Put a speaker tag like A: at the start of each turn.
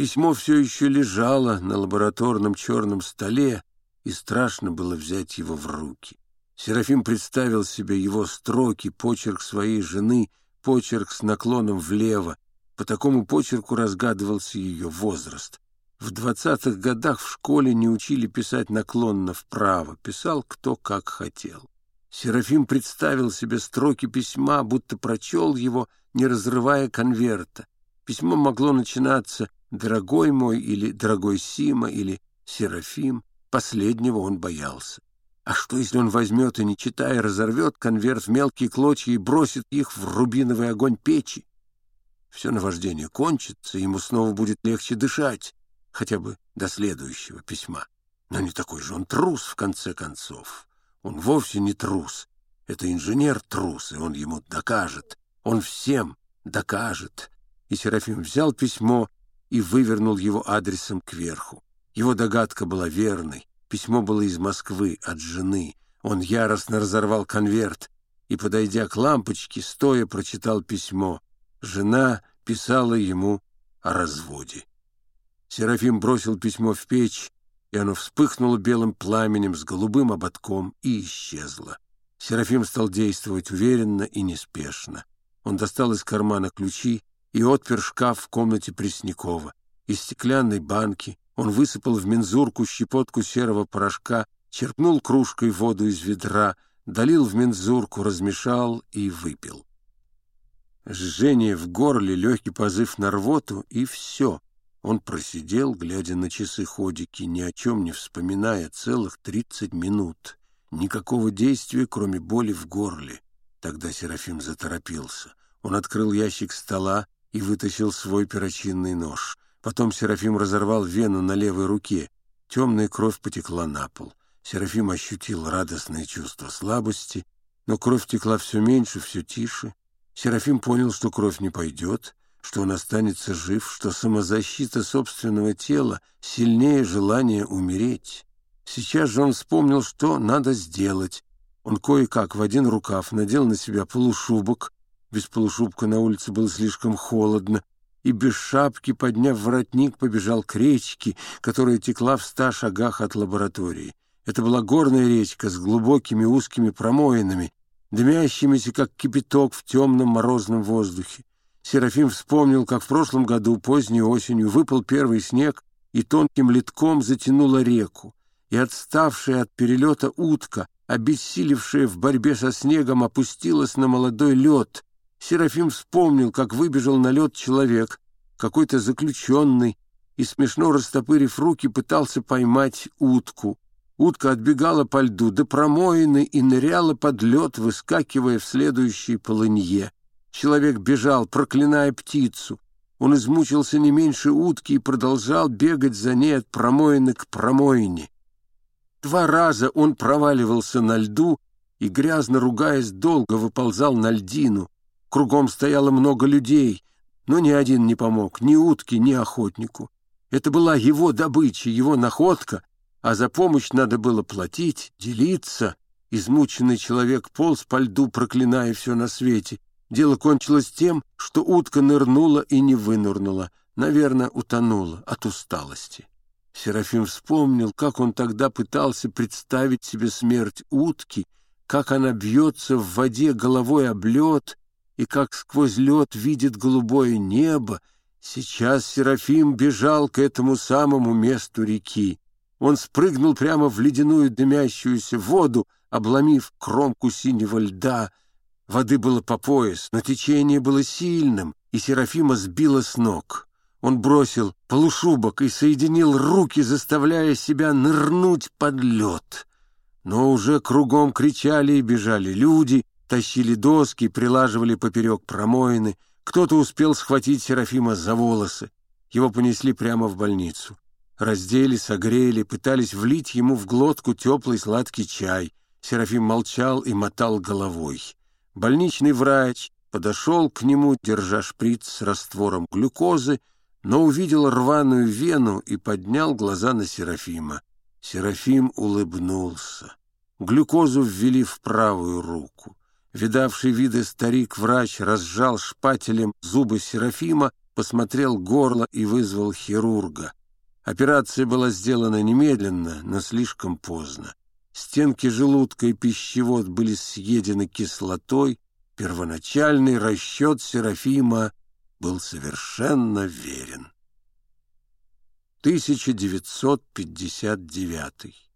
A: Письмо все еще лежало на лабораторном черном столе, и страшно было взять его в руки. Серафим представил себе его строки, почерк своей жены, почерк с наклоном влево. По такому почерку разгадывался ее возраст. В двадцатых годах в школе не учили писать наклонно вправо, писал кто как хотел. Серафим представил себе строки письма, будто прочел его, не разрывая конверта. Письмо могло начинаться «Дорогой мой» или «Дорогой Сима» или «Серафим». Последнего он боялся. А что, если он возьмет и, не читая, разорвет конверт в мелкие клочья и бросит их в рубиновый огонь печи? Все наваждение кончится, ему снова будет легче дышать, хотя бы до следующего письма. Но не такой же он трус, в конце концов. Он вовсе не трус. Это инженер трус, и он ему докажет. Он всем докажет. И Серафим взял письмо и вывернул его адресом кверху. Его догадка была верной. Письмо было из Москвы, от жены. Он яростно разорвал конверт и, подойдя к лампочке, стоя прочитал письмо. Жена писала ему о разводе. Серафим бросил письмо в печь, и оно вспыхнуло белым пламенем с голубым ободком и исчезло. Серафим стал действовать уверенно и неспешно. Он достал из кармана ключи и отпер шкаф в комнате Преснякова. Из стеклянной банки он высыпал в мензурку щепотку серого порошка, черпнул кружкой воду из ведра, долил в мензурку, размешал и выпил. Жжение в горле, легкий позыв на рвоту, и все. Он просидел, глядя на часы ходики, ни о чем не вспоминая, целых тридцать минут. Никакого действия, кроме боли в горле. Тогда Серафим заторопился. Он открыл ящик стола и вытащил свой перочинный нож. Потом Серафим разорвал вену на левой руке. Темная кровь потекла на пол. Серафим ощутил радостное чувство слабости, но кровь текла все меньше, все тише. Серафим понял, что кровь не пойдет, что он останется жив, что самозащита собственного тела сильнее желания умереть. Сейчас же он вспомнил, что надо сделать. Он кое-как в один рукав надел на себя полушубок, без полушубка на улице было слишком холодно, и без шапки, подняв воротник, побежал к речке, которая текла в ста шагах от лаборатории. Это была горная речка с глубокими узкими промоинами, дымящимися, как кипяток в темном морозном воздухе. Серафим вспомнил, как в прошлом году поздней осенью выпал первый снег и тонким литком затянула реку, и отставшая от перелета утка, обессилевшая в борьбе со снегом, опустилась на молодой лед. Серафим вспомнил, как выбежал на лед человек, какой-то заключенный, и, смешно растопырив руки, пытался поймать утку. Утка отбегала по льду до промоины и ныряла под лед, выскакивая в следующей полынье. Человек бежал, проклиная птицу. Он измучился не меньше утки и продолжал бегать за ней от промоины к промоине. Два раза он проваливался на льду и, грязно ругаясь, долго выползал на льдину. Кругом стояло много людей, но ни один не помог, ни утке, ни охотнику. Это была его добыча, его находка, а за помощь надо было платить, делиться. Измученный человек полз по льду, проклиная все на свете — Дело кончилось тем, что утка нырнула и не вынырнула, наверное, утонула от усталости. Серафим вспомнил, как он тогда пытался представить себе смерть утки, как она бьется в воде головой об лед и как сквозь лед видит голубое небо. Сейчас Серафим бежал к этому самому месту реки. Он спрыгнул прямо в ледяную дымящуюся воду, обломив кромку синего льда, Воды было по пояс, но течение было сильным, и Серафима сбило с ног. Он бросил полушубок и соединил руки, заставляя себя нырнуть под лед. Но уже кругом кричали и бежали люди, тащили доски, прилаживали поперек промоины. Кто-то успел схватить Серафима за волосы. Его понесли прямо в больницу. Раздели, согрели, пытались влить ему в глотку теплый сладкий чай. Серафим молчал и мотал головой. Больничный врач подошел к нему, держа шприц с раствором глюкозы, но увидел рваную вену и поднял глаза на Серафима. Серафим улыбнулся. Глюкозу ввели в правую руку. Видавший виды старик-врач разжал шпателем зубы Серафима посмотрел горло и вызвал хирурга. Операция была сделана немедленно, но слишком поздно. Стенки желудка и пищевод были съедены кислотой. Первоначальный расчет Серафима был совершенно верен. 1959